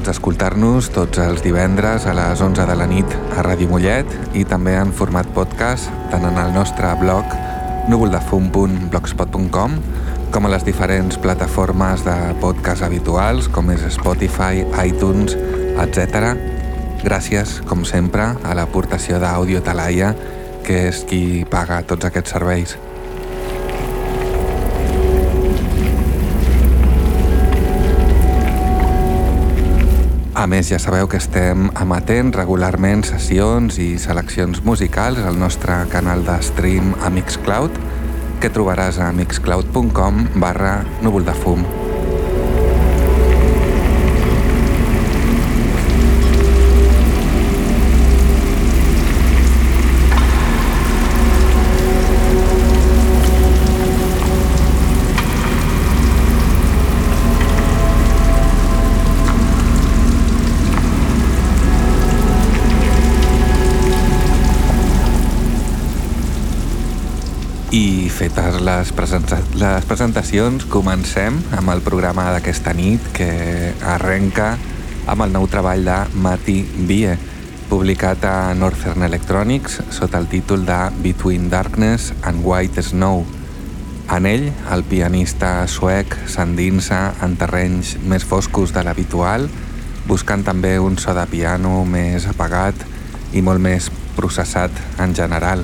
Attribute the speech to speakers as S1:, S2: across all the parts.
S1: Pots escoltar-nos tots els divendres a les 11 de la nit a Ràdio Mollet i també en format podcast tant en el nostre blog núvoldefum.blogspot.com com a les diferents plataformes de podcast habituals com és Spotify, iTunes, etc. Gràcies, com sempre, a l'aportació d'Audio Talaia, que és qui paga tots aquests serveis. Més, ja sabeu que estem emetent regularment sessions i seleccions musicals al nostre canal de stream a Mixcloud, que trobaràs a mixcloud.com barra núvol de fum. I fetes les, les presentacions, comencem amb el programa d'aquesta nit que arrenca amb el nou treball de Mati Bie, publicat a Northern Electronics sota el títol de Between Darkness and White Snow. En ell, el pianista suec s'endinsa en terrenys més foscos de l'habitual, buscant també un so de piano més apagat i molt més processat en general.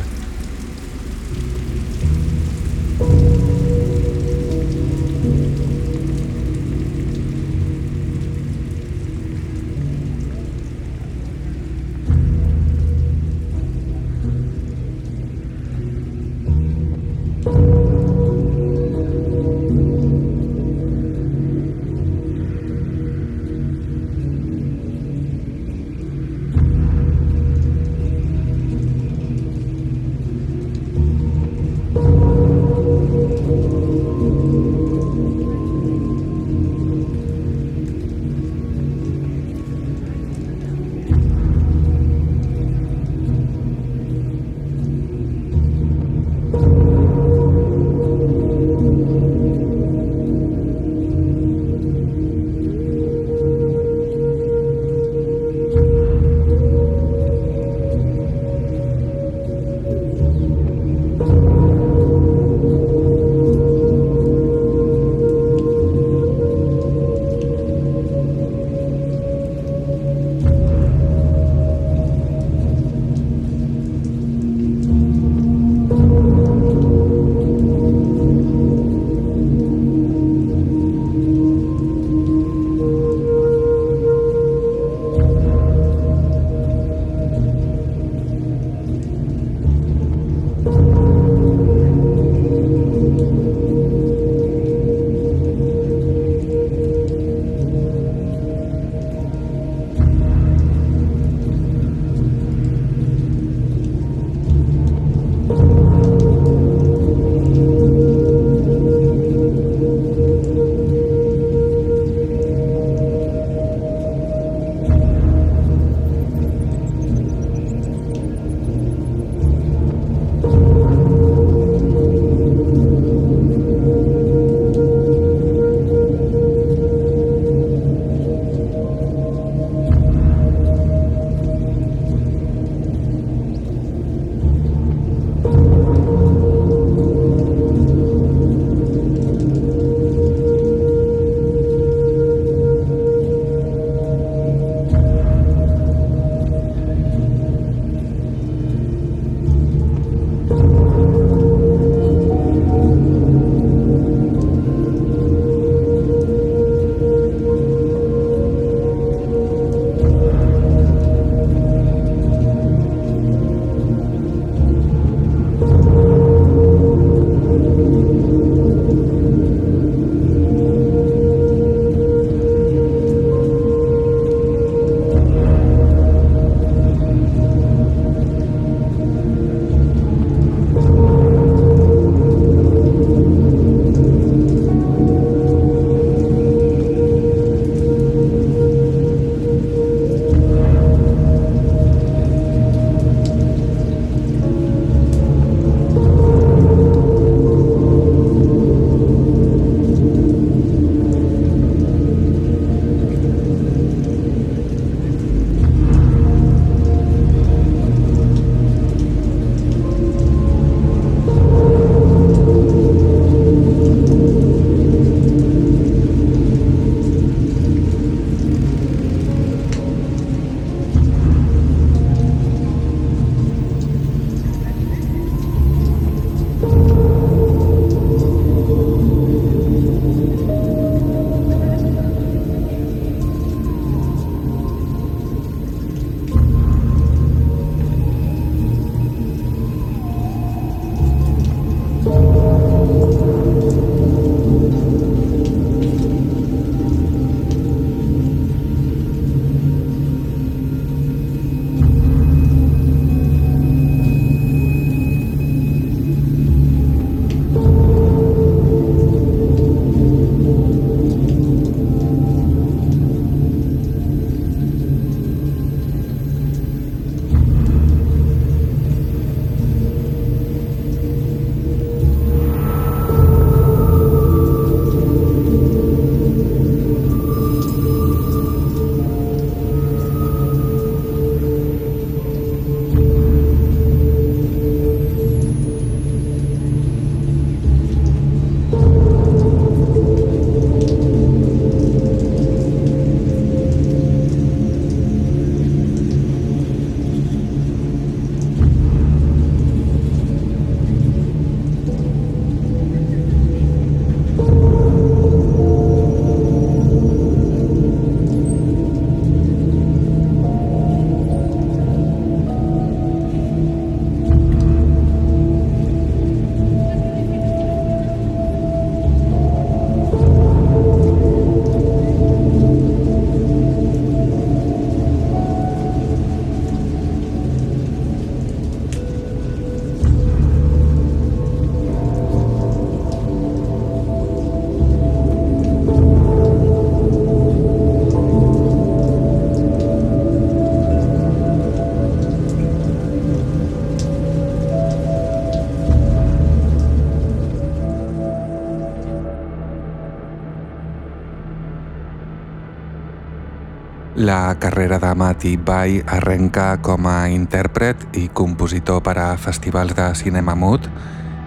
S1: La carrera de Mati Bai arrenca com a intèrpret i compositor per a festivals de cinema mut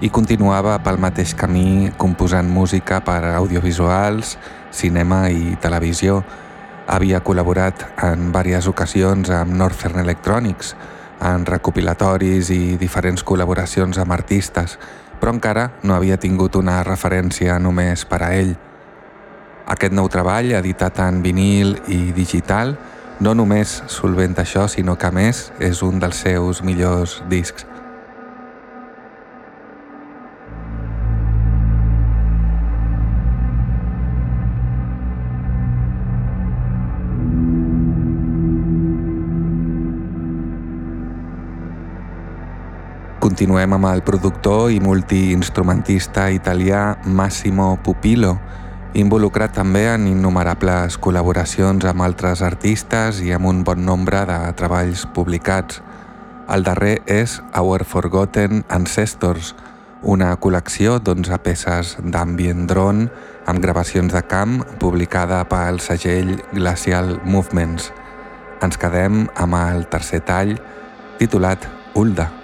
S1: i continuava pel mateix camí composant música per a audiovisuals, cinema i televisió. Havia col·laborat en diverses ocasions amb Northern Electronics, en recopilatoris i diferents col·laboracions amb artistes, però encara no havia tingut una referència només per a ell. Aquest nou treball, editat en vinil i digital, no només solventa això, sinó que a més és un dels seus millors discs. Continuem amb el productor i multiinstrumentista italià Massimo Pupillo, involucrat també en innumerables col·laboracions amb altres artistes i amb un bon nombre de treballs publicats. El darrer és Our Forgotten Ancestors, una col·lecció d'11 peces d'ambient drone amb gravacions de camp publicada pel segell Glacial Movements. Ens quedem amb el tercer tall titulat Ulda.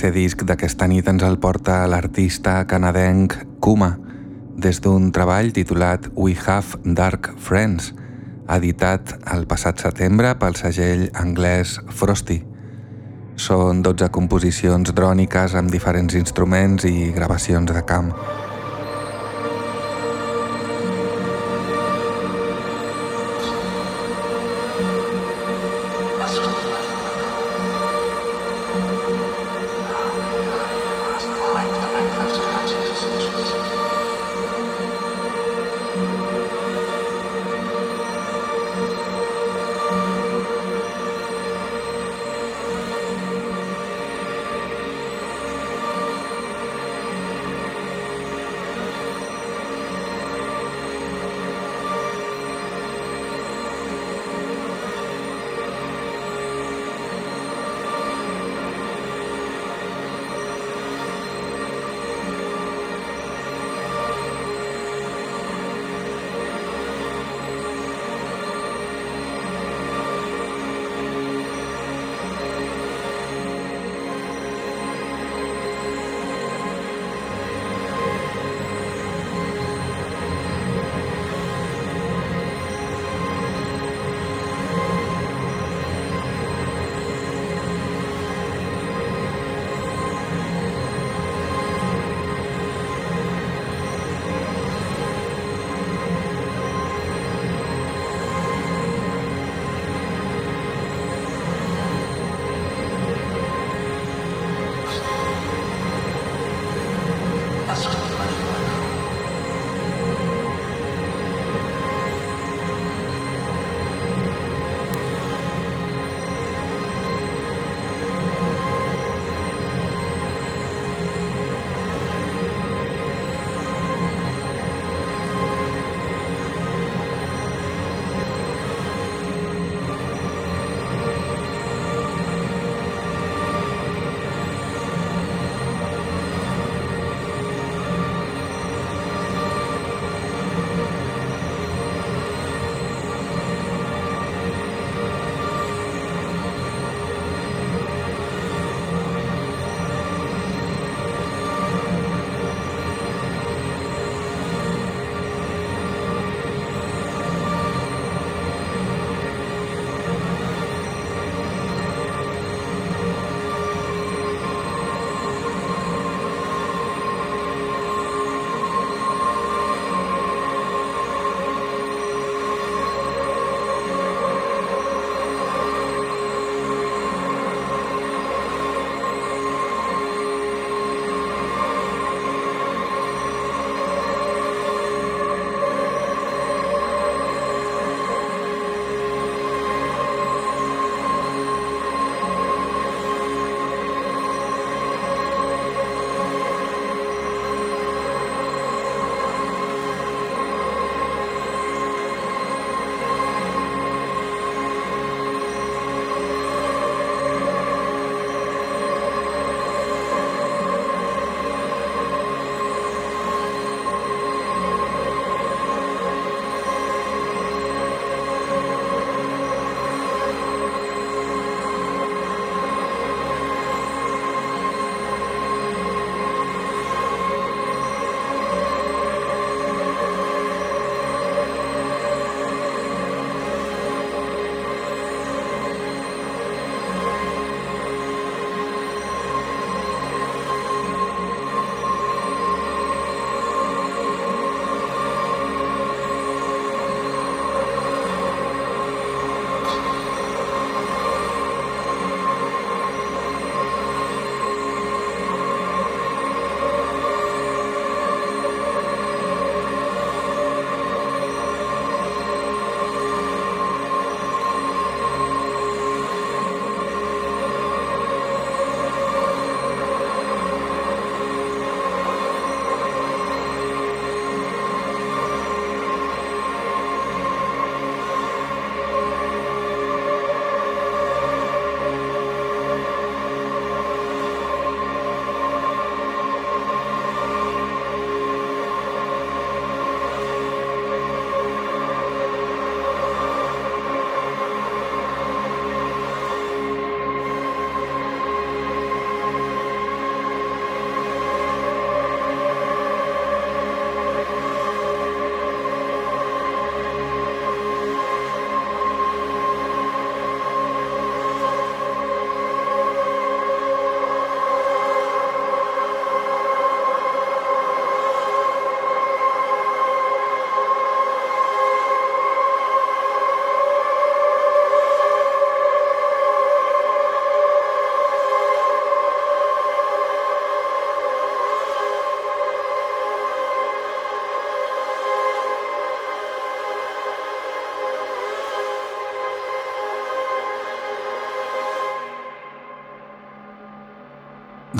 S1: Tercer disc d'aquesta nit ens el porta l'artista canadenc Kuma, des d'un treball titulat We Have Dark Friends, editat el passat setembre pel segell anglès Frosty. Són 12 composicions dròniques amb diferents instruments i gravacions de camp.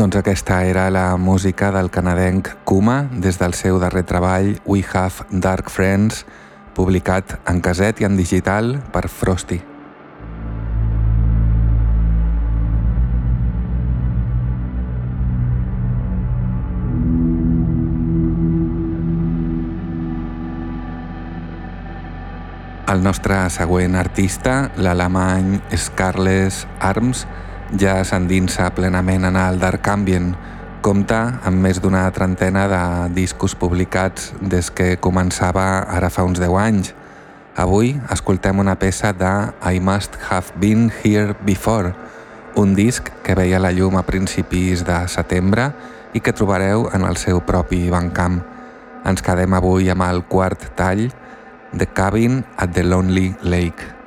S1: Doncs aquesta era la música del canadenc Kuma des del seu darrer treball We Have Dark Friends, publicat en caset i en digital per Frosty. El nostre següent artista, l'alemany Scarlett Arms, ja s'endinsa plenament en el Dark Ambient. Compta amb més d'una trentena de discos publicats des que començava ara fa uns 10 anys. Avui escoltem una peça de I Must Have Been Here Before, un disc que veia la llum a principis de setembre i que trobareu en el seu propi bancamp. Ens quedem avui amb el quart tall, The Cabin at the Lonely Lake.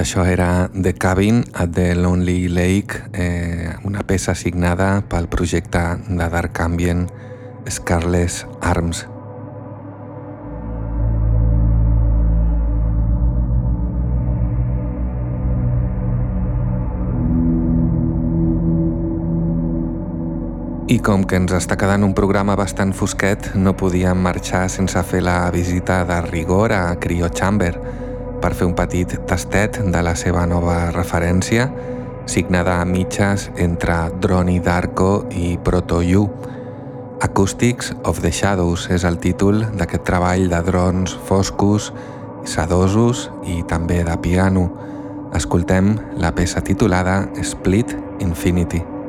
S1: Això era The Cabin at the Lonely Lake, eh, una peça signada pel projecte de Dark Ambient Scarless Arms. I com que ens està quedant un programa bastant fosquet, no podíem marxar sense fer la visita de rigor a Cryo Chamber per fer un petit tastet de la seva nova referència, signada a mitges entre Droni Darko i Proto You. Acoustics of the Shadows és el títol d'aquest treball de drons foscos, sedosos i també de piano. Escoltem la peça titulada Split Infinity.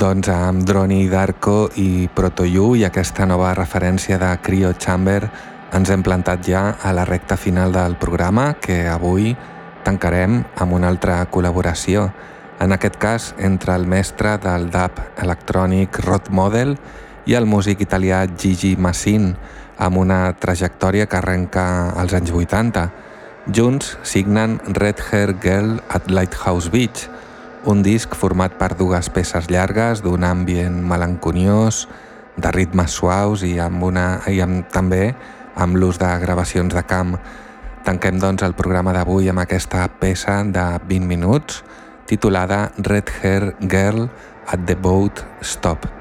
S1: Doncs amb Droni Darko i Protoyu i aquesta nova referència de Cryo Chamber ens hem plantat ja a la recta final del programa que avui tancarem amb una altra col·laboració, en aquest cas entre el mestre del dub electrònic Rod Model i el músic italià Gigi Massin, amb una trajectòria que arrenca als anys 80. Junts signen Red Hair Girl at Lighthouse Beach, un disc format per dues peces llargues d'un ambient melanconiós, de ritmes suaus i, amb una, i amb, també amb l'ús de gravacions de camp. Tanquem doncs el programa d'avui amb aquesta peça de 20 minuts titulada Red Hair Girl at the Boat Stop.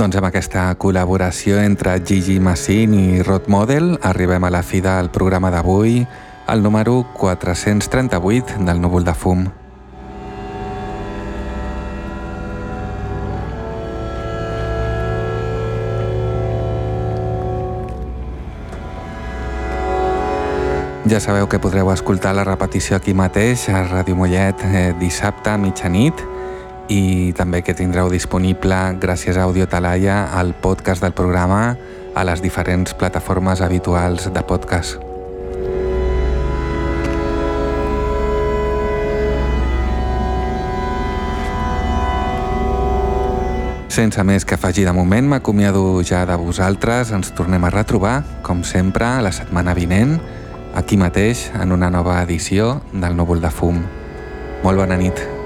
S1: Doncs amb aquesta col·laboració entre Gigi Massin i Rod Model arribem a la fi del programa d'avui, el número 438 del Núvol de Fum. Ja sabeu que podreu escoltar la repetició aquí mateix a Ràdio Mollet eh, dissabte a mitjanit i també que tindreu disponible gràcies a Audio Talaia el podcast del programa a les diferents plataformes habituals de podcast. Sense més que afegir de moment, m'acomiado ja de vosaltres. Ens tornem a retrobar, com sempre, la setmana vinent, aquí mateix, en una nova edició del Núvol de Fum. Molt bona nit.